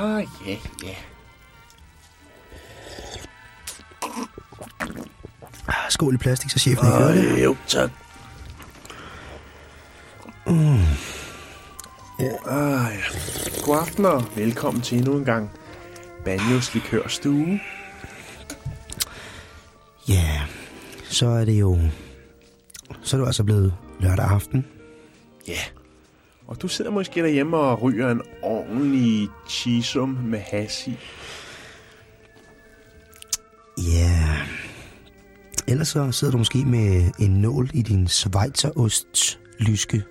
Ah, ja, ja. Ah, Skål i plastik, så chefen ikke hører det. jo, tak. Ah, ja. God aften og velkommen til endnu en gang Banjos Likørstue. Ja, så er det jo... Så er jo altså blevet lørdag aften. Ja. Og du sidder måske derhjemme og ryger en ordentlig chisum med has i. Ja... Ellers så sidder du måske med en nål i din Schweizerost lyske.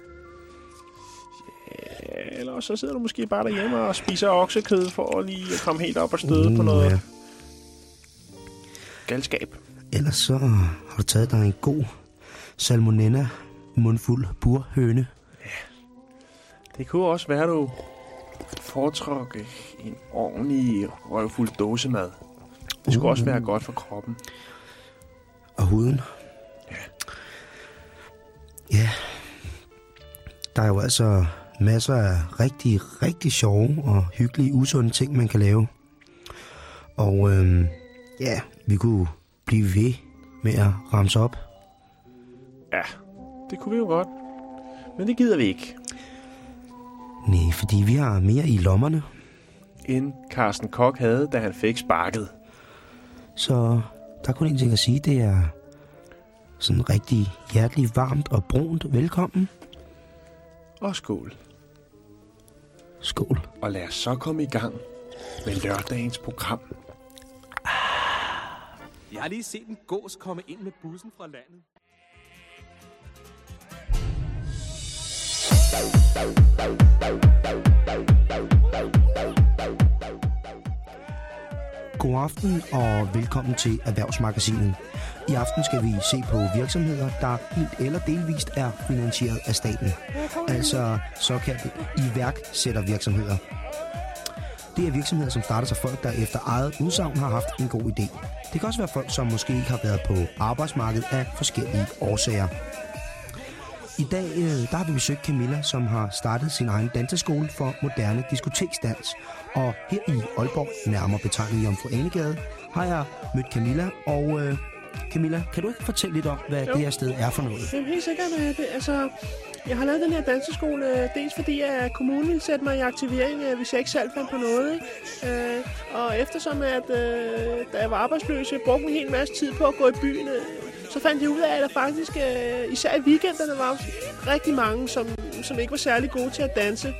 Eller også så sidder du måske bare derhjemme og spiser oksekød for at lige at komme helt op og støde på noget ja. galskab. Ellers så har du taget dig en god salmonella mundfuld burhøne. Det kunne også være, du foretrækker en ordentlig røvfuld dåsemad. Det skulle også være godt for kroppen. Og huden. Ja. Ja. Der er jo altså masser af rigtig, rigtig sjove og hyggelige, usunde ting, man kan lave. Og øhm, ja, vi kunne blive ved med at ramse op. Ja, det kunne vi jo godt. Men det gider vi ikke. Nej, fordi vi har mere i lommerne. End Carsten Kok havde, da han fik sparket. Så der er kun en ting at sige, det er sådan rigtig hjertelig varmt og brunt velkommen. Og skål. Skål. Og lad os så komme i gang med lørdagens program. Jeg har lige set en gås komme ind med bussen fra landet. God aften og velkommen til Erhvervsmagasinet. I aften skal vi se på virksomheder, der helt eller delvist er finansieret af staten. Altså såkaldte iværksættervirksomheder. Det er virksomheder, som starter sig folk, der efter eget udsagn har haft en god idé. Det kan også være folk, som måske ikke har været på arbejdsmarkedet af forskellige årsager. I dag øh, der har vi besøgt Camilla, som har startet sin egen danseskole for moderne diskoteksdans. Og her i Aalborg, nærmere betegnet i Omfru Anegade, har jeg mødt Camilla. Og øh, Camilla, kan du ikke fortælle lidt om, hvad Jo. det her sted er for noget? Jamen, helt sikkert. Det, altså, jeg har lavet den her danseskole, øh, dels fordi at kommunen ville sætte mig i aktivering, øh, hvis jeg ikke selv fandt på noget. Ikke? Øh, og eftersom, at da jeg var arbejdsløs, jeg brugte en hel masse tid på at gå i byen, så fandt jeg ud af, at der faktisk, øh, især i weekenderne, var rigtig mange, som, som ikke var særlig gode til at danse.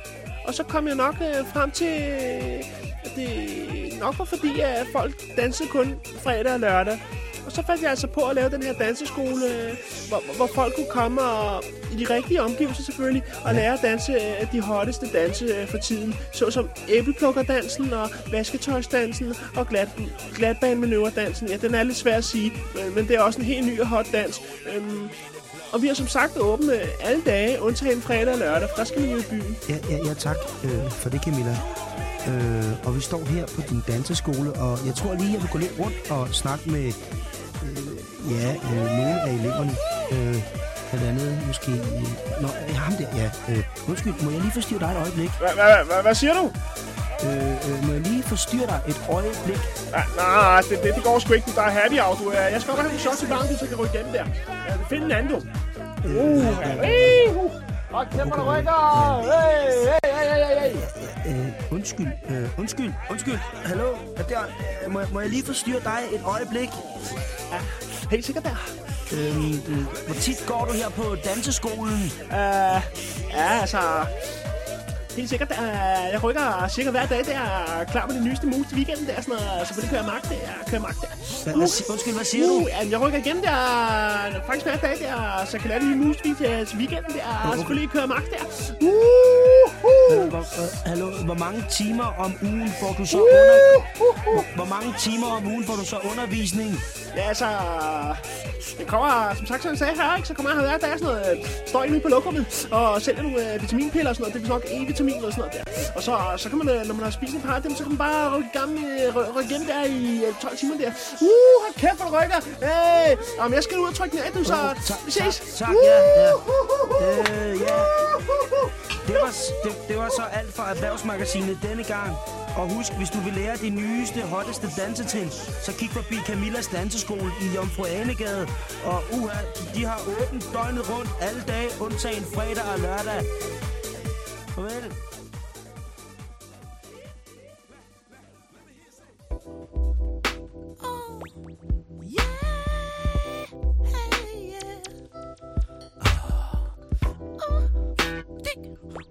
Og så kom jeg nok øh, frem til, at det nok var fordi, at folk dansede kun fredag og lørdag. Og så fandt jeg altså på at lave den her danseskole, øh, hvor, hvor folk kunne komme og, i de rigtige omgivelser selvfølgelig, og lære at danse øh, de hotteste danse øh, for tiden. Såsom æbleplukkerdansen og vasketøjsdansen og glat, glatbanemanøverdansen. Ja, den er lidt svær at sige, men, men det er også en helt ny og hot dans. Øhm, og vi har som sagt øh, alle dage, undtagen fredag og lørdag, for der skal man jo i byen. Ja, ja, ja tak øh, for det, Camilla. Øh, og vi står her på din danseskole, og jeg tror lige, jeg vil gå lidt rundt og snakke med øh, ja, øh, nogle af eleverne. Øh, blandt andet måske... Øh, nå, øh, ham der, ja. Øh, undskyld, må jeg lige forstyrre dig et øjeblik? Hvad siger du? Øh, øh, må jeg lige forstyrre dig et øjeblik? Nej, nej det, det, det går sgu ikke. Du er happy hour. Du, jeg skal godt have en shot til varmt, så jeg kan rykke igennem der. Ja, find en anden, du. Uh, hey, uh. Og rykker! Hey, hey, hey, hey, hey. Øh, undskyld, øh, undskyld, undskyld. Hallo, er der, øh, må, jeg- må jeg lige forstyrre dig et øjeblik? Helt sikkert der. Øh, øh, hvor tit går du her på danseskolen? Uh, ja, altså... Helt sikkert, der, jeg rykker cirka hver dag, der er klar med det nyeste mus til weekenden der, sådan noget, så på det kører jeg magt der, kører magt der. Hvad, hvad, undskyld, hvad siger du? Uh, jeg rykker igen der, faktisk hver dag der, så jeg kan lave det nye mus til, weekenden der, og så skulle lige køre magt der. Uh, uh. Øh, Hvor, hallo, hvor mange timer om ugen får du så under... Hvor, hvor mange timer om ugen får du så undervisning? Ja, altså... Det kommer, som sagt, som jeg sagde her, ikke? så kommer jeg her hver dag sådan noget, øh, står ude på lokummet og sælger nogle øh, vitaminpiller og sådan noget. Det er nok E-vitamin og sådan noget der. Og så, så kan man, øh, når man har spist et par af dem, så kan man bare rykke, gang, øh, ry- rykke hjem der i øh, 12 timer der. Uh, hold kæft, hvor du rykker! Hey! Jamen, jeg skal ud og trykke den af, du, så vi ses! tak, tak, ja, ja. Det var var, det, det var så alt fra Erhvervsmagasinet denne gang. Og husk, hvis du vil lære de nyeste, hotteste dansetrin, så kig forbi Camillas Danseskole i Jomfru Anegade. Og uha, de har åbent døgnet rundt alle dage, undtagen fredag og lørdag. Farvel.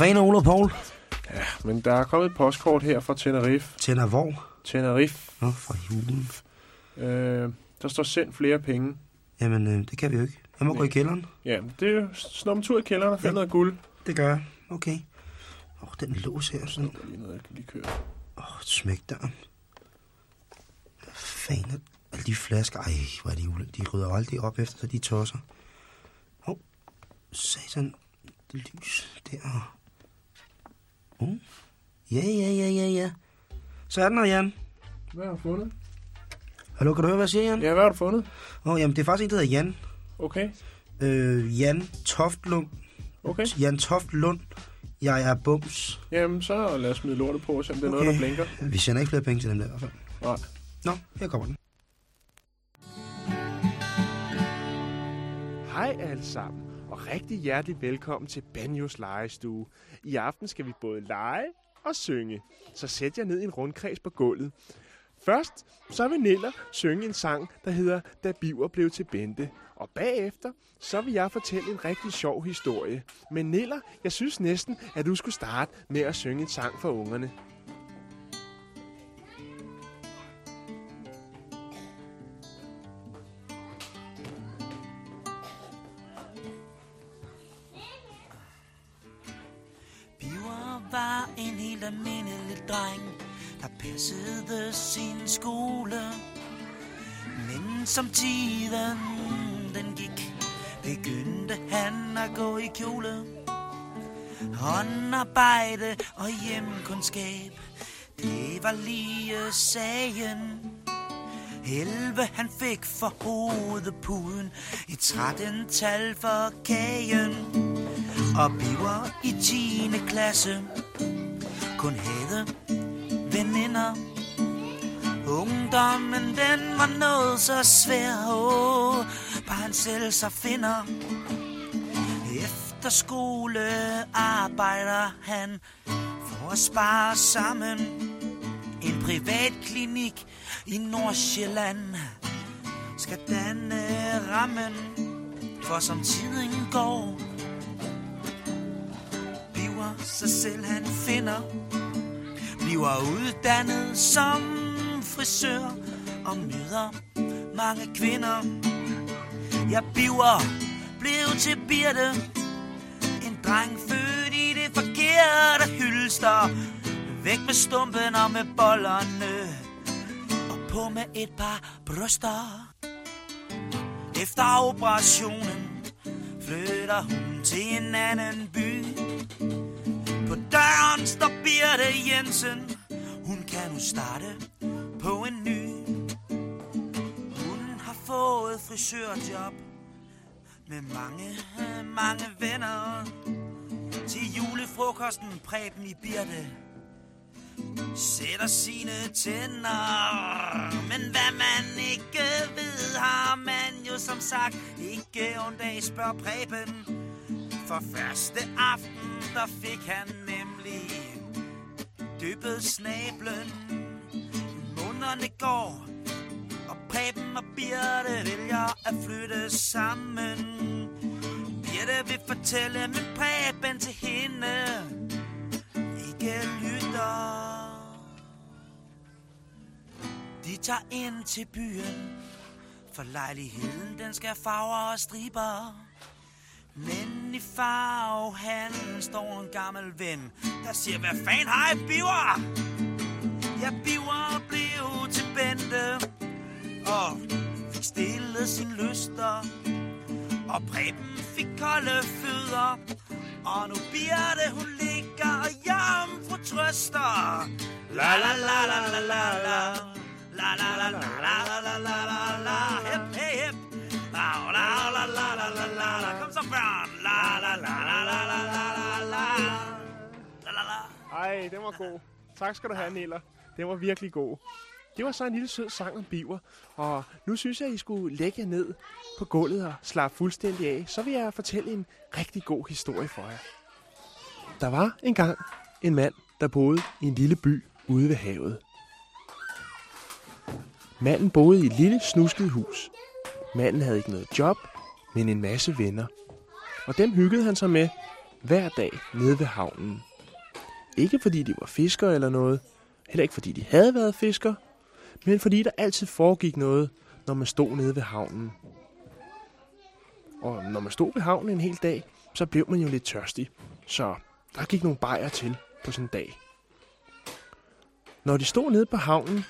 Hvor fanden er Ole Poul? Men der er kommet et postkort her fra Tenerife. Hvor? Tenerife. Nå, for julen. Øh, der står sendt flere penge. Jamen, øh, det kan vi jo ikke. Jeg må gå i kælderen. Ja, det er jo snop en tur i kælderen og finde noget guld. Det gør jeg. Okay. Åh, oh, den lås her, sådan. Der er lige noget, jeg kan lige køre. Åh, oh, smæk døren. Hvad fanden er alle de flasker? Ej, hvor er de ule. De rydder aldrig op efter, så de tosser. Åh, oh, satan. Lys der. Oh. Ja, ja, ja, ja, ja. Så er den her, Jan. Hvad har du fundet? Hallo, kan du høre, hvad jeg siger, Jan? Ja, hvad har du fundet? Åh, oh, jamen, det er faktisk en, der hedder Jan. Okay, Øh, Jan Toftlund. okay. Jan Toftlund. Jeg er bums. Jamen, så lad os smide lortet på, så det er noget, der blinker. Vi sender ikke flere penge til dem der i hvert fald. Nej. Nå, her kommer den. Hej alle sammen, rigtig hjertelig velkommen til Banjos legestue. I aften skal vi både lege og synge, så sæt jer ned i en rundkreds på gulvet. Først så vil Niller synge en sang, der hedder Da Biver blev til Bente. Og bagefter, så vil jeg fortælle en rigtig sjov historie. Men Niller, jeg synes næsten, at du skulle starte med at synge en sang for ungerne. Var en helt almindelig dreng, der passede sin skole. Men som tiden den gik, begyndte han at gå i kjole. Håndarbejde og hjemkundskab, det var lige sagen. 11 han fik for hovedpuden, I 13 tal for kagen. Og biver i 10. klasse, kun havde veninder. Ungdommen, den var noget så svær, åh, bare han selv så finder. Efter skole arbejder han for at spare sammen. En privat klinik i Nordsjælland skal danne rammen, for som tiden går, bliver sig selv han finder, bliver uddannet som frisør og møder mange kvinder. Jeg biver blev til Birte, en dreng født i det forkerte hylster, væk med stumpen og med bollerne og på med et par bryster. Efter operationen flytter hun til en anden by. Døren står Birte Jensen. Hun kan nu starte på en ny. Hun har fået frisørjob med mange, mange venner. Til julefrokosten præben i Birte sætter sine tænder. Men hvad man ikke ved, har man jo som sagt ikke en dag spørger præben. For første aften, der fik han nemlig dyppet snablen. Månederne går, og Preben og Birte vælger at flytte sammen. Birte vil fortælle, men Preben til hende ikke lytter. De tager ind til byen, for lejligheden den skal farver og striber. Men i farvehandlen står en gammel ven, der siger, hvad fanden har I biver? Ja, biver blev til Bente, og fik stillet sin lyster. Og Preben fik kolde fødder, og nu Birte, hun ligger og jomfru trøster. La la la la la la la. La la la la la la la la la. Hip, hey. La la la la la la la la. Kom så, børn. La la la la la la la la la. La. Ej, den var god. Tak skal du have, Niller. Den var virkelig god. Det var så en lille sød sang om biver, og nu synes jeg, at I skulle lægge jer ned på gulvet og slappe fuldstændig af. Så vil jeg fortælle en rigtig god historie for jer. Der var engang en mand, der boede i en lille by ude ved havet. Manden boede i et lille snusket hus. Manden havde ikke noget job, men en masse venner. Og dem hyggede han sig med hver dag nede ved havnen. Ikke fordi de var fiskere eller noget, heller ikke fordi de havde været fiskere, men fordi der altid foregik noget, når man stod nede ved havnen. Og når man stod ved havnen en hel dag, så blev man jo lidt tørstig. Så der gik nogle bajer til på sådan en dag. Når de stod nede på havnen,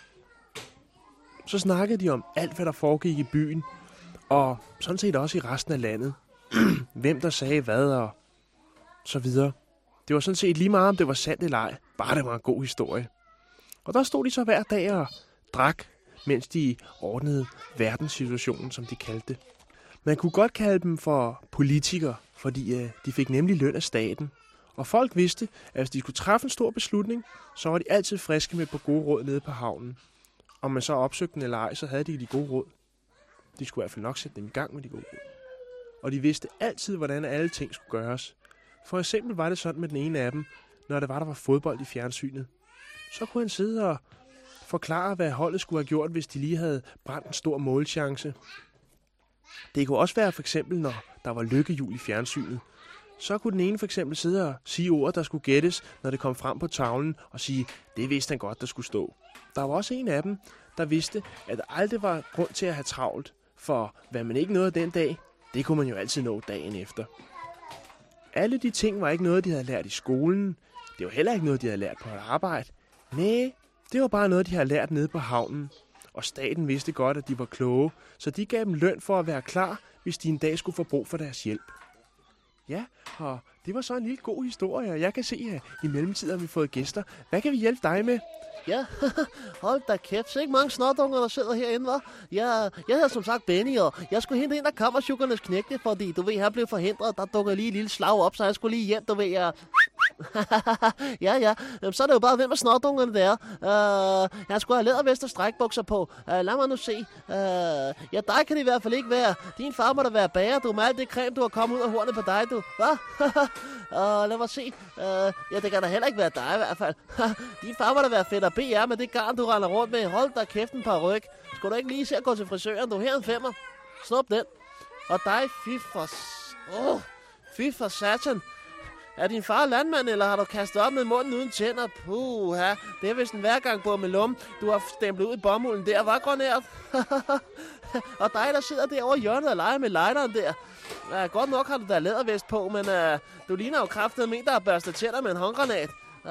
så snakkede de om alt, hvad der foregik i byen, og sådan set også i resten af landet. Hvem der sagde hvad og så videre. Det var sådan set lige meget, om det var sandt eller ej, bare det var en god historie. Og der stod de så hver dag og drak, mens de ordnede verdenssituationen, som de kaldte det. Man kunne godt kalde dem for politikere, fordi øh, de fik nemlig løn af staten. Og folk vidste, at hvis de skulle træffe en stor beslutning, så var de altid friske med på gode råd nede på havnen. Om man så opsøgte den eller ej, så havde de de gode råd. De skulle i hvert fald nok sætte dem i gang med de gode råd. Og de vidste altid, hvordan alle ting skulle gøres. For eksempel var det sådan med den ene af dem, når det var, der var fodbold i fjernsynet. Så kunne han sidde og forklare, hvad holdet skulle have gjort, hvis de lige havde brændt en stor målchance. Det kunne også være for eksempel, når der var lykkehjul i fjernsynet. Så kunne den ene for eksempel sidde og sige ord, der skulle gættes, når det kom frem på tavlen, og sige, det vidste han godt, der skulle stå. Der var også en af dem, der vidste, at der aldrig var grund til at have travlt, for hvad man ikke nåede den dag, det kunne man jo altid nå dagen efter. Alle de ting var ikke noget, de havde lært i skolen. Det var heller ikke noget, de havde lært på et arbejde. Nej, Det var bare noget, de havde lært nede på havnen. Og staten vidste godt, at de var kloge, så de gav dem løn for at være klar, hvis de en dag skulle få brug for deres hjælp. Ja, og det var så en lille god historie, og jeg kan se, at i mellemtiden har vi fået gæster. Hvad kan vi hjælpe dig med? Ja, hold da kæft. Så ikke mange snotunger, der sidder herinde, hva'? Jeg, jeg hedder som sagt Benny, og jeg skulle hente en af kammersjukkernes knægte, fordi du ved, han blev forhindret. Der dukker lige et lille slag op, så jeg skulle lige hjem, du ved. Jeg... ja, ja. Jamen, så er det jo bare, hvem af snotungerne det er. Uh, jeg skulle have lædervest og strækbukser på. Uh, lad mig nu se. Uh, ja, dig kan det i hvert fald ikke være. Din far må da være bager, du, med alt det creme, du har kommet ud af hornet på dig, du. Hvad? uh, lad mig se. Uh, ja, det kan da heller ikke være dig i hvert fald. Din far må da være fedt og BR med det garn, du render rundt med. Hold da kæft en par ryg. Skulle du ikke lige se at gå til frisøren, du? Her en femmer. Snup den. Og dig, fy for... Åh, oh, fy for satan. Er din far landmand, eller har du kastet op med munden uden tænder? Puha, det er vist en hver gang på med lum. Du har stemplet ud i bomulden der, var grønært? og dig, der sidder derovre i hjørnet og leger med lighteren der. Ja, godt nok har du da lædervest på, men uh, du ligner jo kraftet med der har børstet tænder med en håndgranat. Uh,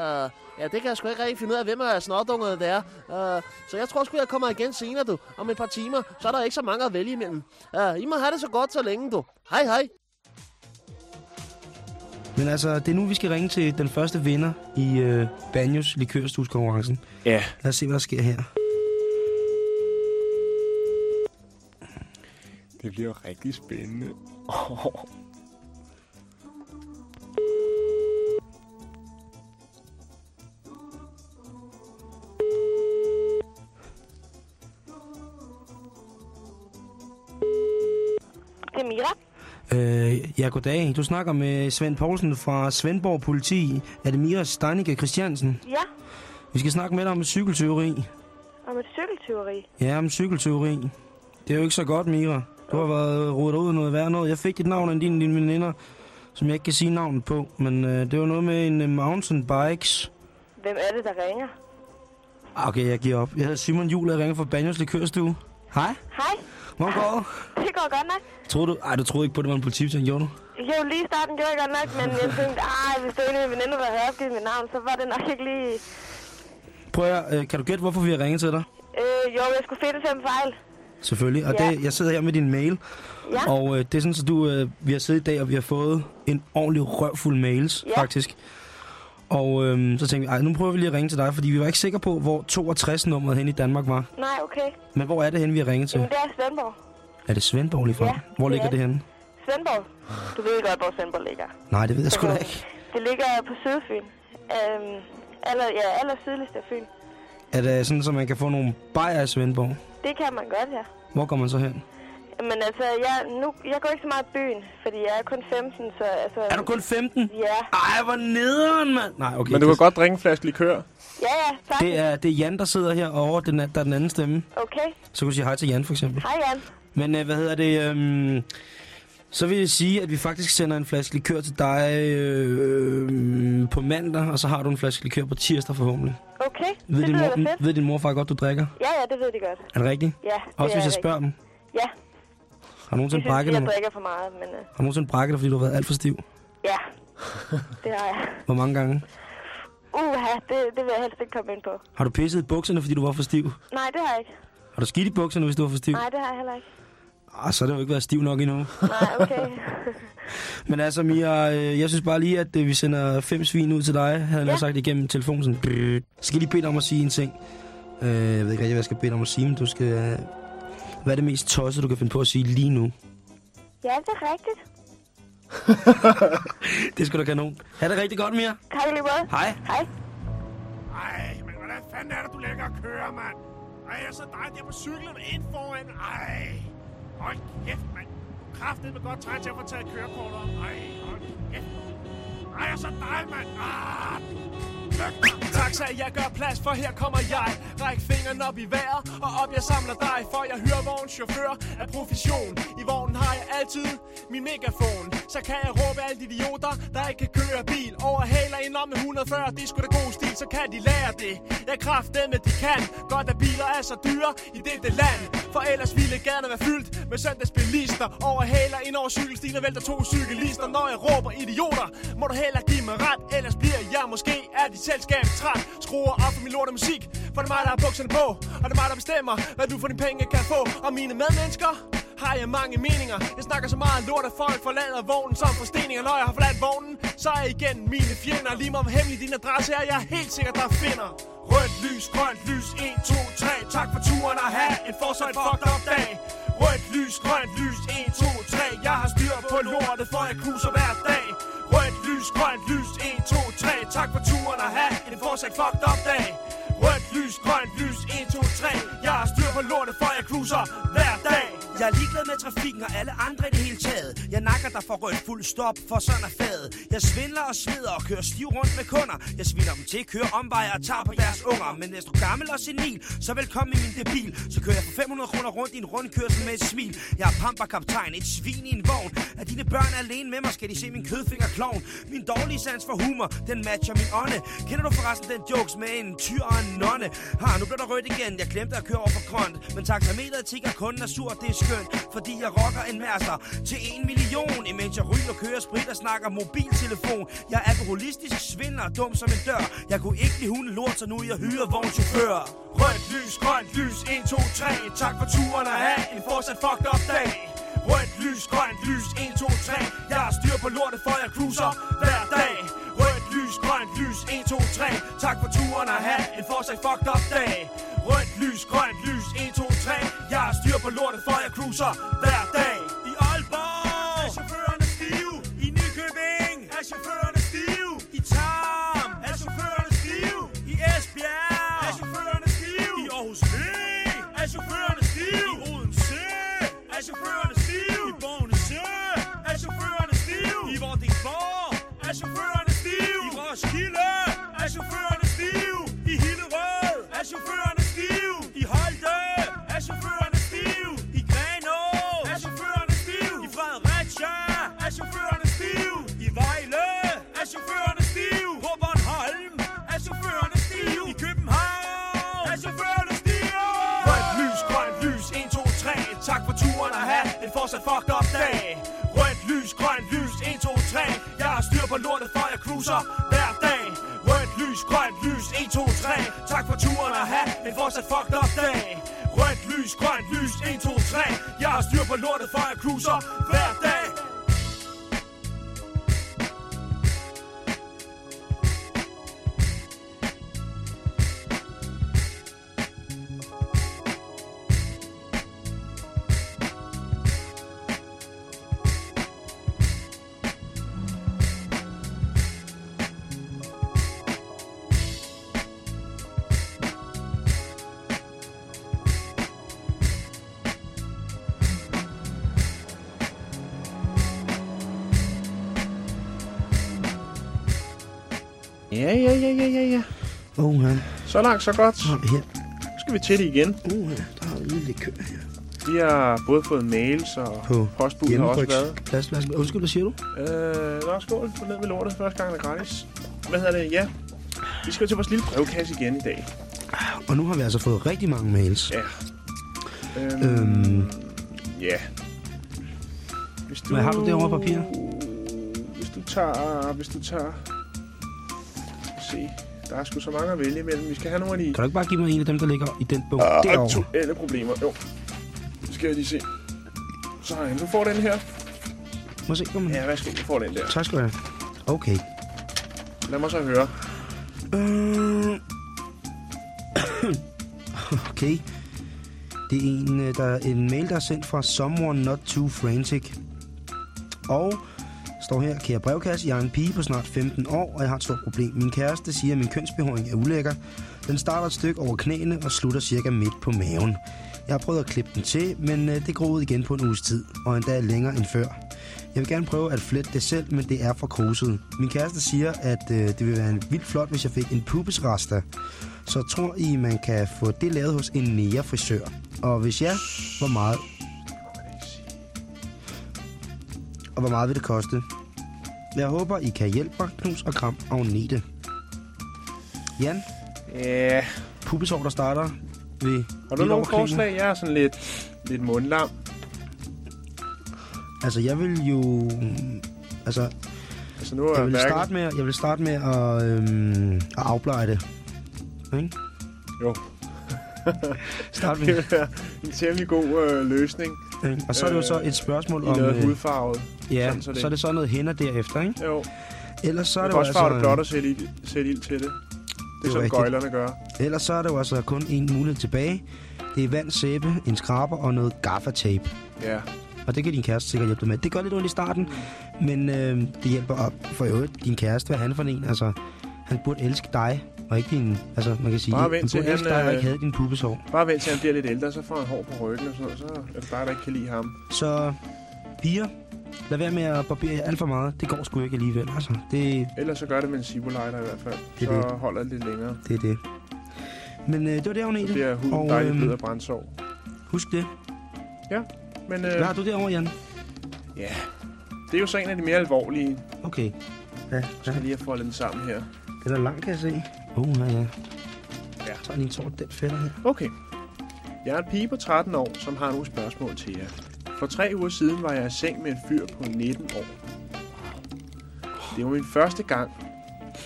ja, det kan jeg sgu ikke rigtig finde ud af, hvem af snordungerne det er. Uh, så jeg tror sgu, jeg kommer igen senere, du. Om et par timer, så er der ikke så mange at vælge imellem. Uh, I må have det så godt så længe, du. Hej, hej. Men altså, det er nu, vi skal ringe til den første vinder i øh, Banjos likørstuskonkurrencen. Ja, Lad os se, hvad der sker her. det bliver rigtig spændende. Øh, ja, goddag. Du snakker med Svend Poulsen fra Svendborg Politi. Er det Mira Steinicke Christiansen? Ja, Vi skal snakke med dig om et cykeltyveri. om et cykeltyveri. Ja, om cykeltyveri. Det er jo ikke så godt, Mira. Du har været rodet ud noget værd noget. Jeg fik dit navn af af dine veninder, som jeg ikke kan sige navnet på. Men øh, det var noget med en øh, mountain bikes. Hvem er det, der ringer? Ah, Okay, jeg giver op. Jeg hedder Simon Jul, og jeg ringer fra Banjos Likørstue. Hej, Hej, hvordan går det? det går godt nok. Troede du? Ej, du troede ikke på, at det var en politibetjent, gjorde du? Jo, lige i starten gjorde jeg godt nok, men jeg tænkte, ej, hvis det er en veninder, der havde opgivet mit navn, så var det nok ikke lige... Prøv at, øh, kan du gætte, hvorfor vi har ringet til dig? Øh, jo, jeg skulle finde til en fejl. Selvfølgelig. Og Ja. det, jeg sidder her med din mail, Ja, og øh, det er sådan, at du, øh, vi har siddet i dag, og vi har fået en ordentlig røvfuld mails, Ja. faktisk. Og øh, så tænkte vi, ej, nu prøver vi lige at ringe til dig, fordi vi var ikke sikre på, hvor 62-nummeret hen i Danmark var. nej, okay. Men hvor er det hen, vi har ringet til? Jamen, det er Svendborg. Er det Svendborg lige fra? Ja, hvor ligger er det det. henne? Svendborg. Du ved godt, hvor Svendborg ligger. Nej, det ved jeg sgu da ikke. Det ligger på Sydfyn. Øhm, aller, ja, aller sydligst af Fyn. Er det sådan, så man kan få nogle bajer i Svendborg? Det kan man godt, ja. Hvor går man så hen? Men altså, jeg, nu, jeg går ikke så meget i byen, fordi jeg er kun 15, så altså... Er du kun 15? Ja, Ej, hvor nederen, mand! Nej, okay. Men du kan godt drikke en flaske likør. ja, ja, tak. det, er, det er Jan, der sidder her over, den, er- der er den anden stemme. Okay. Så kan du sige hej til Jan, for eksempel. Hej, Jan. Men øh, hvad hedder det? Øhm, så vil jeg sige, at vi faktisk sender en flaske likør til dig øh, på mandag, og så har du en flaske likør på tirsdag forhåbentlig. Okay, Ved det din, mor, fedt. ved din morfar godt, du drikker? Ja, ja, det ved de godt. Er det rigtigt? Ja, det Også er hvis jeg rigtigt. spørger dem. Ja, Har du de nogensinde synes, brækket jeg dig? drikker for meget, men uh, Har du nogensinde brækket dig, fordi du har været alt for stiv? ja, det har jeg. Hvor mange gange? Uha, det, det vil jeg helst ikke komme ind på. Har du pisset i bukserne, fordi du var for stiv? Nej, det har jeg ikke. Har du skidt i bukserne, hvis du var for stiv? Nej, det har jeg heller ikke. Ah, så har det jo ikke været stiv nok endnu. Nej, okay. Men altså, Mia, øh, jeg synes bare lige, at øh, vi sender fem svin ud til dig, havde jeg Ja. sagt igennem telefonen. Sådan. Så skal jeg lige bede dig om at sige en ting. Øh, jeg ved ikke rigtig, hvad jeg skal bede dig om at sige, men du skal... Hvad er det mest tosset, du kan finde på at sige lige nu? ja, det er rigtigt. Det skal du kanon. Ha' det rigtig godt, Mia. Tak lige måde. Hej. Hej. Ej, men hvordan fanden er det, du lægger og kører, mand? Ej, jeg er så dig der på cyklen ind foran. Ej, hold kæft, mand. Kraftet med godt træn til at få taget kørekort om. Ej, hold kæft. Ej, så dig, mand. Ah, Taxa, jeg gør plads, for her kommer jeg. Ræk fingeren op i vejret, og op jeg samler dig For jeg hører vognens chauffør af profession. I vognen har jeg altid min megafon. Så kan jeg råbe alle de idioter, der ikke kan køre bil. Overhaler ind om med 140, det er sgu da god stil Så kan de lære det, jeg kraft med de kan. Godt at biler er så dyre i dette land. For ellers ville gerne være fyldt med søndagsbilister. Over hæler ind over cykelstien og vælter to cyklister Når jeg råber idioter, må du eller giv mig ret Ellers bliver jeg måske af dit selskab træt. Skruer op for min lorte musik, for det er mig, der har bukserne på. Og det er mig, der bestemmer, hvad du for dine penge kan få. Og mine medmennesker har jeg mange meninger. Jeg snakker så meget lort, at folk forlader vognen som forsteninger Når jeg har forladt vognen, så er jeg igen mine fjender. Lige meget hvor hemmelig din adresse er, jeg er helt sikker, der finder. Rødt lys, grønt lys, 1, 2, 3 Tak for turen og have en fortsat fucked up dag. Rødt lys, grønt lys, 1, 2, 3 Jeg har styr på lortet, for jeg cruiser hver dag lys, grønt lys, 1, 2, 3 Tak for turen og have en fortsat fucked up dag. Rødt lys, grønt lys, 1, 2, 3 Jeg har styr på lortet, for jeg cruiser hver dag. Jeg er ligeglad med trafikken og alle andre i det hele taget. Jeg nakker dig for rødt fuld stop, for sådan er fadet. Jeg svindler og sveder og kører stiv rundt med kunder. Jeg sviner dem til, kører omveje og tager på deres unger. Men hvis du er gammel og senil, så velkommen i min debil. Så kører jeg for 500 kroner rundt i en rundkørsel med et smil. Jeg er pamperkaptajn, et svin i en vogn. Er dine børn alene med mig, skal de se min kødfinger klovn. Min dårlige sans for humor, den matcher min ånde. Kender du forresten den jokes med en tyr og en nonne? Ha, nu bliver der rødt igen. Jeg glemte at køre over for grønt. Men taxameteret tigger kunden er sur, det er skøn Fordi jeg rocker en mærster til en million. Imens jeg ryger, kører sprit og snakker mobiltelefon. Jeg er alkoholistisk, svinder dum som en dør. Jeg kunne ikke lide hunde lort, så nu jeg hyrer vognchauffør. Rødt lys, grønt lys, 1, 2, 3 Tak for turen og have en fortsat fucked up dag Rødt lys, grønt lys, 1, 2, 3 Jeg har styr på lortet, for jeg cruiser hver dag Rødt lys, grønt lys, 1, 2, 3 Tak for turen og have en fortsat fucked up dag Rødt lys, grønt lys, 1, 2, 3 jeg har styr på lortet, for jeg cruiser hver dag. Fortsat fucked up dag. Rødt lys, grønt lys, 1, 2, 3 Jeg har styr på lortet, for jeg cruiser hver dag. Rødt lys, grønt lys, 1, 2, 3 Tak for turen at have en fortsat fucked up dag. Rødt lys, grønt lys, 1, 2, 3 Jeg har styr på lortet, for jeg cruiser hver Åh, han. Så langt, så godt. Vi her. Nu skal vi til det igen. Uh, der har vi lige lidt kø her. Vi har både fået mails og På postbud har også været. Plads, plads. Undskyld, hvad siger du? Øh, nå, skål. Få ned med lortet. Første gang er gratis. Hvad hedder det? Ja. Vi skal til vores lille brevkasse igen i dag. Og nu har vi altså fået rigtig mange mails. Ja. Øhm, Øhm, ja. Hvis du... Hvad har du derovre papir? Hvis du tager... Hvis du tager... Se, der er sgu så mange at vælge imellem. Vi skal have nogle af de kan du ikke bare give mig en af dem, der ligger i den bog uh, derovre? aktuelle problemer. Jo. Nu skal jeg lige se. Så du får den her. Må se, kom Ja, værsgo, du får den der. Tak skal du have. Okay. Lad mig så høre. Øh... okay. Det er en, øh, der er en mail, der er sendt fra Someone Not Too Frantic. Og står her, kære brevkasse, jeg er en pige på snart 15 år, og jeg har et stort problem. Min kæreste siger, at min kønsbehåring er ulækker. Den starter et stykke over knæene og slutter cirka midt på maven. Jeg har prøvet at klippe den til, men øh, det går ud igen på en uges tid, og endda længere end før. Jeg vil gerne prøve at flette det selv, men det er for kruset. Min kæreste siger, at øh, det vil være vildt flot, hvis jeg fik en pubesrasta. Så tror I, man kan få det lavet hos en nære-frisør? Og hvis ja, hvor meget? Og hvor meget vil det koste? Jeg håber, I kan hjælpe mig. Knus og kram Agnete. Jan, Ja. pubesår, der starter ved Har du nogle forslag? Jeg er sådan lidt... lidt mundlam. Altså, jeg vil jo... Altså, Altså nu er jeg vil hverken- starte med, jeg vil starte med at, øhm, at afblege det. Ikke? Jo. Start det med. vil være en temmelig god øh, løsning. Ikke? Og så er det jo så et spørgsmål I om... noget øh, hudfarvet. Ja, Sådan, så, så er det så noget hænder derefter, ikke? Jo. Ellers så er det jo også farve det altså... blot og sætte ild, sætte ild til det. Det er som rigtigt. gøjlerne gør. Ellers så er der jo altså kun en mulighed tilbage. Det er vand, sæbe, en skraber og noget gaffatape. Ja. Og det kan din kæreste sikkert hjælpe dig med. Det gør lidt ondt i starten, men øh, det hjælper op for øvrigt din kæreste. Hvad han for en? Altså, han burde elske dig, og ikke din... Altså, man kan sige, Bare vent til burde han, og øh, ikke havde din pubesår. Bare vent til han bliver lidt ældre, så får han hår på ryggen og sådan noget. Så er det dig, der ikke kan lide ham. Så piger, lad være med at barbere jer alt for meget. Det går sgu ikke alligevel, altså. Det, Ellers så gør det med en Zippo-lighter i hvert fald. Det så det. holder det lidt længere. det er det. Men øh, det var det, Så Agnete. bliver huden Og, dejligt øhm, blød af brændsår. Husk det. Men øh, Hvad har du derovre, Jan? ja, det er jo så en af de mere alvorlige. Okay. Ja, Jeg ja. skal lige have foldet den sammen her. Den er lang, kan jeg se. Uh, ja, ja. Så er lige en tårt, den fælder her. Okay. Jeg er en pige på 13 år, som har nogle spørgsmål til jer. For tre uger siden var jeg i seng med en fyr på 19 år. Det var min første gang,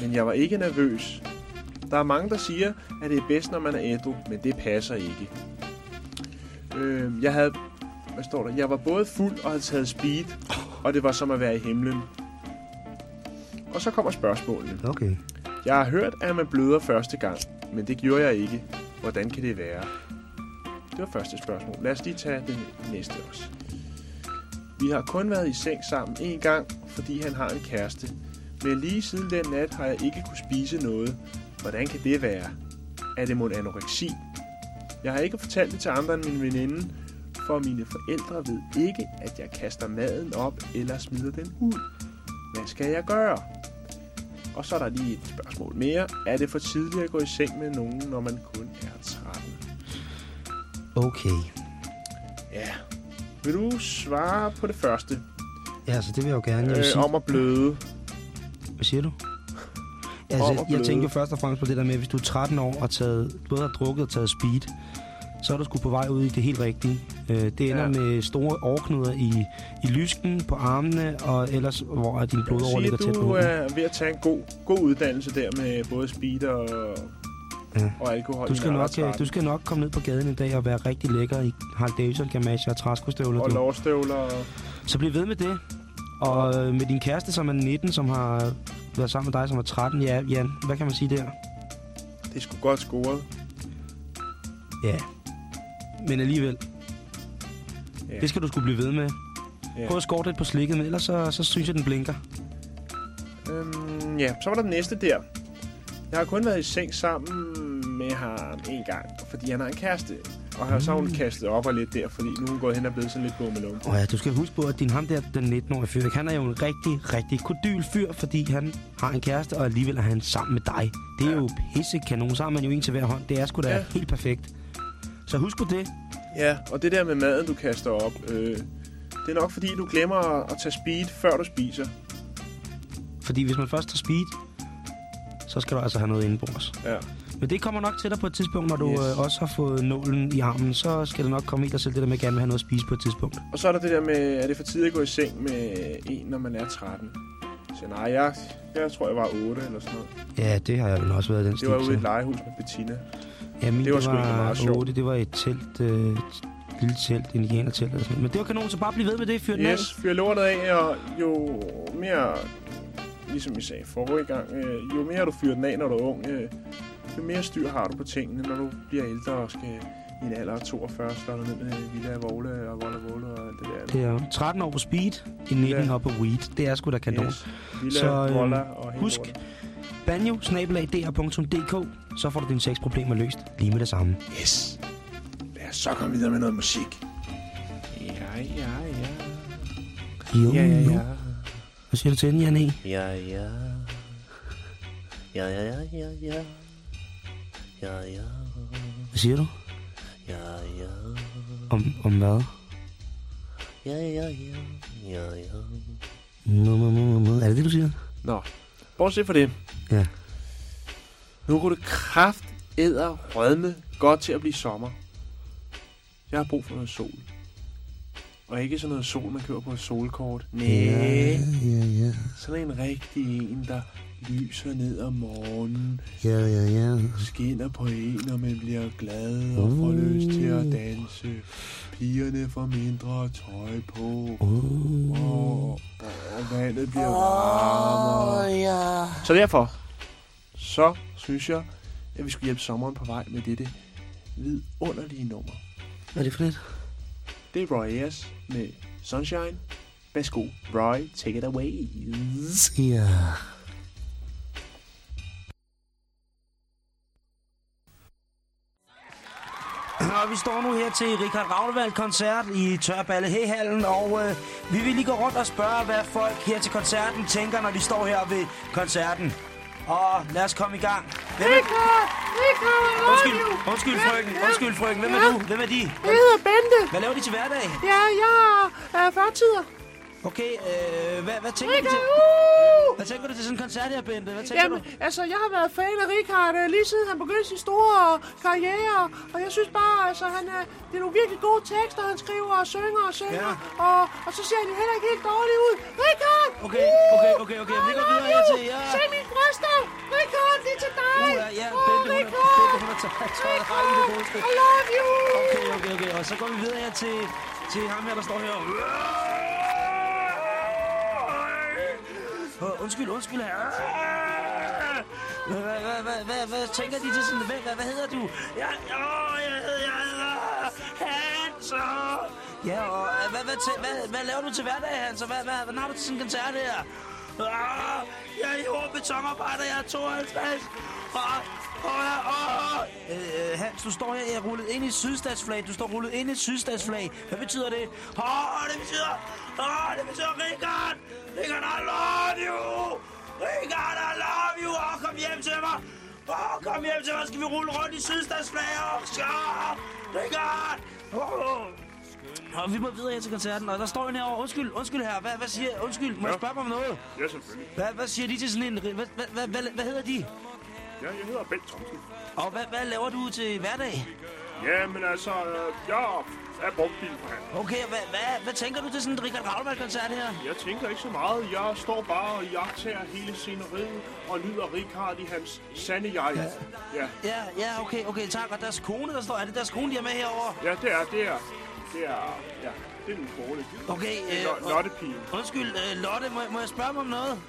men jeg var ikke nervøs. Der er mange, der siger, at det er bedst, når man er ædru, men det passer ikke. Øh, jeg havde... Hvad står der? Jeg var både fuld og havde taget speed, og det var som at være i himlen. Og så kommer spørgsmålene. Okay. Jeg har hørt, at man bløder første gang, men det gjorde jeg ikke. Hvordan kan det være? Det var første spørgsmål. Lad os lige tage det næste også. Vi har kun været i seng sammen en gang, fordi han har en kæreste. Men lige siden den nat har jeg ikke kunne spise noget. Hvordan kan det være? Er det mon anoreksi? Jeg har ikke fortalt det til andre end min veninde, for mine forældre ved ikke, at jeg kaster maden op eller smider den ud. Hvad skal jeg gøre? Og så er der lige et spørgsmål mere. Er det for tidligt at gå i seng med nogen, når man kun er 13? Okay. Ja. Vil du svare på det første? Ja, så det vil jeg jo gerne. Jeg vil Øh, sige, om at bløde. Hvad siger du? Altså, jeg tænker jo først og fremmest på det der med, at hvis du er 13 år og taget, både har drukket og taget speed, så er du sgu på vej ud i det helt rigtige. Øh, det ender Ja. ja. med store overknuder i, i lysken, på armene, og ellers hvor er din blodover ligger tæt på du er ved at tage en god, god uddannelse der med både speed og, Ja. og alkohol. Du skal, nok, øh, du skal nok komme ned på gaden en dag og være rigtig lækker i Harl Davidson gamage og træskostøvler. Og lovstøvler. Så bliv ved med det. Og øh, med din kæreste, som er 19, som har været sammen med dig, som er 13, ja, Jan, hvad kan man sige der? Det er sgu godt scoret. Ja. Men alligevel, Ja. det skal du skulle blive ved med. Ja. Prøv at skorte lidt på slikket, men ellers så, så synes jeg, den blinker. Øhm, ja, så var der den næste der. Jeg har kun været i seng sammen med ham en gang, fordi han har en kæreste. Og har så har hun Mm. kastet op og lidt der, fordi nu er hun gået hen og blevet sådan lidt bummelum. Og ja, du skal huske på, at din ham der, den 19-årige fyr, han er jo en rigtig, rigtig kodyl fyr, fordi han har en kæreste, og alligevel er han sammen med dig. Det er Ja. jo pisse kanon. Så har man jo en til hver hånd. Det er sgu da ja. helt perfekt. Så husk på det. Ja, og det der med maden, du kaster op, øh, det er nok fordi, du glemmer at, tage speed, før du spiser. Fordi hvis man først tager speed, så skal du altså have noget indenbords. Ja. Men det kommer nok til dig på et tidspunkt, når du Yes. øh, også har fået nålen i armen. Så skal det nok komme i dig selv, det der med at gerne vil have noget at spise på et tidspunkt. Og så er der det der med, er det for tidligt at gå i seng med en, når man er 13? Så nej, jeg, jeg tror, jeg var 8 eller sådan noget. Ja, det har jeg vel også været den Det var stil ude i et legehus med Bettina. Ja, min, det var var, sgu det egentlig var meget sjovt. 8, det var et telt, øh, et lille telt, indianertelt eller sådan. Men det var kanon, så bare bliv ved med det, fyr den af. Yes, fyr lortet af, og jo mere, ligesom vi sagde forrige gang, øh, jo mere du fyrer den af, når du er ung, øh, jo mere styr har du på tingene, når du bliver ældre og skal i en alder af 42, slå dig ned med Villa Vole og Volle Vole og alt det der. Det er jo 13 år på speed, i 19 Ja. år på weed. Det er sgu da kanon. Yes. Villa, Så, øh, og husk, lortet. Banjo så får du dine seks problemer løst lige med det samme. Yes. Lad os så komme videre med noget musik. Ja, ja, ja. Jo, Ja, ja, jo. ja. Hvad siger du til den, Jan E? Ja, ja. Ja, ja, ja, ja, ja. Ja, ja. Hvad siger du? Ja, ja. Om, om hvad? Ja, ja, ja. Ja, ja. Nå, nå, nå, nå. Er det det, du siger? Nå, bortset fra det. Ja. Nu kunne det kraft æder rødme godt til at blive sommer. Jeg har brug for noget sol. Og ikke sådan noget sol, man køber på et solkort. Nej, Ja, ja, ja. sådan en rigtig en, der lyser ned om morgenen, Ja, ja, ja. skinner på en, og man bliver glad og får lyst til at danse. Pigerne får mindre tøj på, Uh. og, og vandet bliver varmere. ja. Så derfor, så synes jeg, at vi skulle hjælpe sommeren på vej med dette vidunderlige nummer. Hvad er det for lidt? Det er Roy Ayers med Sunshine. Værsgo, Roy, take it away. Ja. Og vi står nu her til Richard Ravnevald-koncert i Tørballe Hehallen, og øh, vi vil lige gå rundt og spørge, hvad folk her til koncerten tænker, når de står her ved koncerten. Og lad os komme i gang. Hvem er... Richard! Richard, Undskyld, undskyld frøken, undskyld frøken. Hvem er du? Hvem er de? Jeg hedder Bente. Hvad laver de til hverdag? Ja, jeg er uh, førtider. Okay, øh, hvad, hvad tænker du til? Richard, uh! Hvad tænker du til sådan en koncert her, Bente? Hvad tænker Jamen, du? altså, jeg har været fan af Richard uh, lige siden han begyndte sin store karriere. Og jeg synes bare, altså, han er, det er nogle virkelig gode tekster, han skriver og synger og synger. Ja. Og, og så ser han jo heller ikke helt dårlig ud. Richard! Okay, okay, okay, okay. Vi går videre her til... Ja. Se mine bryster! Richard, det er til dig! Uh, ja, ja, Åh, Bente, hun er, Richard! Bente, hun er taget. I love you! Okay, okay, okay. Og så går vi videre her til, til ham her, der står her. Uh, undskyld, undskyld herre. Hvad, hvad, hvad, hvad, hvad, tænker de til sådan... Hvad, hvad, hvad hedder du? Ja, åh, jeg hedder, jeg hedder Hans. Ja, og øh, hvad, hvad, hvad, hvad, laver du til hverdag, Hans? Hvad, hvad, hvad har du til sådan en koncert her? Ah, jeg er jordbetonarbejder, betonarbejder, jeg er 52. Og, og, og, øh, Hans, du står her, jeg er rullet ind i et sydstatsflag. Du står rullet ind i et sydstatsflag. Hvad betyder det? Åh, det betyder... Åh, det betyder Richard! Richard, I love you! Richard, I love you! Åh, kom hjem til mig! Åh, kom hjem til mig! Skal vi rulle rundt i sydstatsflag? Åh, Åh, Richard! Åh. Og vi må videre her til koncerten, og der står en herovre. Undskyld, undskyld her. Hvad, hvad siger... Undskyld, må jeg spørge mig om noget? Ja, selvfølgelig. Hvad, hvad siger de til sådan en... Hvad, hvad, hvad, hvad, hvad hedder de? Ja, jeg hedder Bent Thomsen. Og hvad, hvad laver du til hverdag? Ja, men altså, jeg er brugtbil for han. Okay, og hvad, hvad, hvad tænker du til sådan en Richard Ravnvald-koncert her? Jeg tænker ikke så meget. Jeg står bare og jagter hele sceneriet og nyder Richard i hans sande jeg. Ja. ja. Ja, ja, okay, okay, tak. Og deres kone, der står... Er det deres kone, de har med herover? Ja, det er, det er, det er, ja, det er den kone. Okay, er øh, Lo- Lottepigen. Undskyld, øh, Lotte, må, må jeg spørge mig om noget?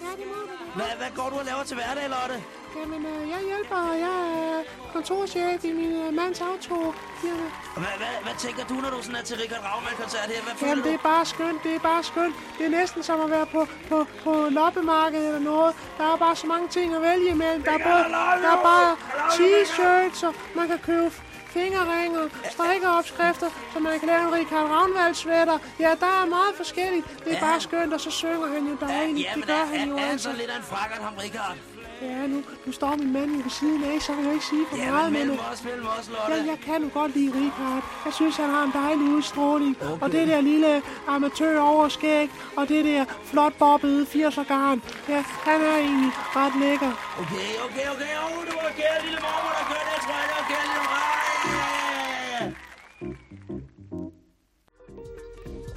Ja, det må du. Hvad, hvad går du og laver til hverdag, Lotte? Jamen, øh, jeg hjælper. Jeg er kontorchef i min øh, mands autofirma. Og Hvad, hvad, hvad tænker du, når du sådan er til Richard Ravnvald-koncert her? Hvad Jamen, det er bare skønt, det er bare skønt. Det er næsten som at være på, på, på loppemarkedet eller noget. Der er bare så mange ting at vælge imellem. Der er, både, der er bare t-shirts, og man kan købe fingerringer, strikkeopskrifter, så man kan lave en Richard Ravnvald sweater. Ja, der er meget forskelligt. Det er Ja. bare skønt, og så synger han jo dejligt. Ja, det men gør er, han jo er, er altså. så lidt af en frakkert, ham Richard? Ja, nu, nu står min mand jo ved siden af, så vil jeg ikke sige for Ja, meget. men mellem øh, os, mellem os, Lotte. Ja, jeg kan jo godt lide Richard. Jeg synes, han har en dejlig udstråling. Okay. Og det der lille amatør overskæg, og det der flot bobbede 80'er garn. Ja, han er egentlig ret lækker. Okay, okay, okay. Åh, oh, det var kære lille mormor, der kørte. Jeg tror, det var kære lille mormor.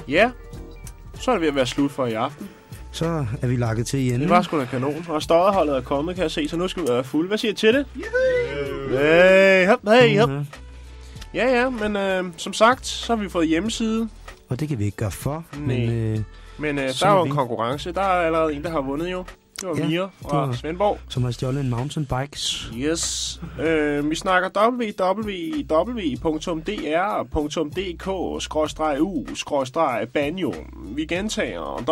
Ja, så er det ved at være slut for i aften. Så er vi lakket til igen. Det var sgu da kanon. Og støjeholdet er kommet, kan jeg se, så nu skal vi være fulde. Hvad siger I til det? Hey, hop, hey, hop. Mhm. Ja, ja, men øh, som sagt, så har vi fået hjemmeside. Og det kan vi ikke gøre for. Nej. Men øh, Men øh, der Så er jo vi. en konkurrence. Der er allerede en, der har vundet jo. Det var Ja, Mia fra var- Svendborg. som har stjålet en mountainbikes. Yes. Øh, vi snakker www.dk-u-banjo. Vi gentager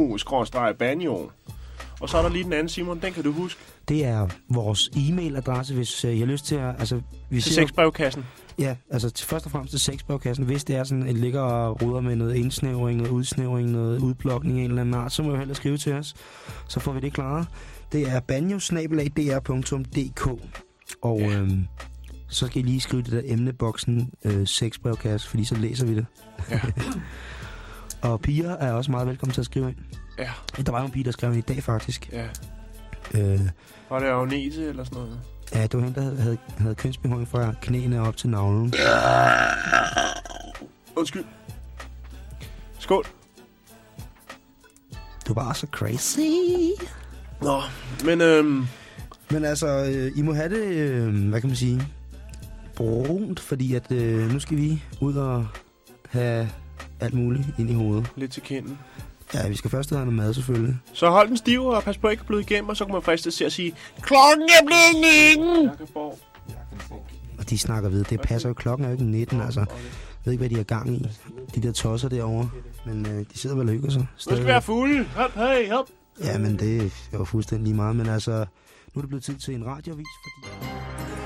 www.dr.dk-u-banjo. Og så er der lige den anden, Simon. Den kan du huske. Det er vores e-mailadresse, hvis øh, I har lyst til at... Altså, vi Til sexbrevkassen. Ja, altså til, først og fremmest til sexbrevkassen. Hvis det er sådan, at ligger og ruder med noget indsnævring, noget udsnævring, noget udblokning af en eller anden art, så må I hellere skrive til os. Så får vi det klaret. Det er banjo-dr.dk Og Ja. øhm, så skal I lige skrive det der emneboksen øh, sexbrevkasse, fordi så læser vi det. Ja. og piger er også meget velkommen til at skrive ind. Ja. Der var jo en pige, der skrev ind i dag faktisk. Ja. Øh, Var det Agnese eller sådan noget? Ja, det var hende, der havde, havde, havde kønsbehåring fra knæene op til navlen. Undskyld. Skål. Du var så crazy. Nå, men øhm, Men altså, øh, I må have det, øh, hvad kan man sige, brunt, fordi at øh, nu skal vi ud og have alt muligt ind i hovedet. lidt til kinden. Ja, vi skal først have noget mad selvfølgelig. Så hold den stiv og pas på ikke at bløde igennem, og så kan man fristes til at sige, klokken er blevet 19! Jakkeborg. Og de snakker ved, det passer jo, klokken er jo ikke 19, altså. Jeg ved ikke, hvad de har gang i, de der tosser derovre. Men øh, de sidder vel og hygger sig. Nu skal stadigvæk. vi være fulde. Hop, hey, hop. Ja, men det er jo fuldstændig lige meget. Men altså, nu er det blevet tid til en radiovis, fordi...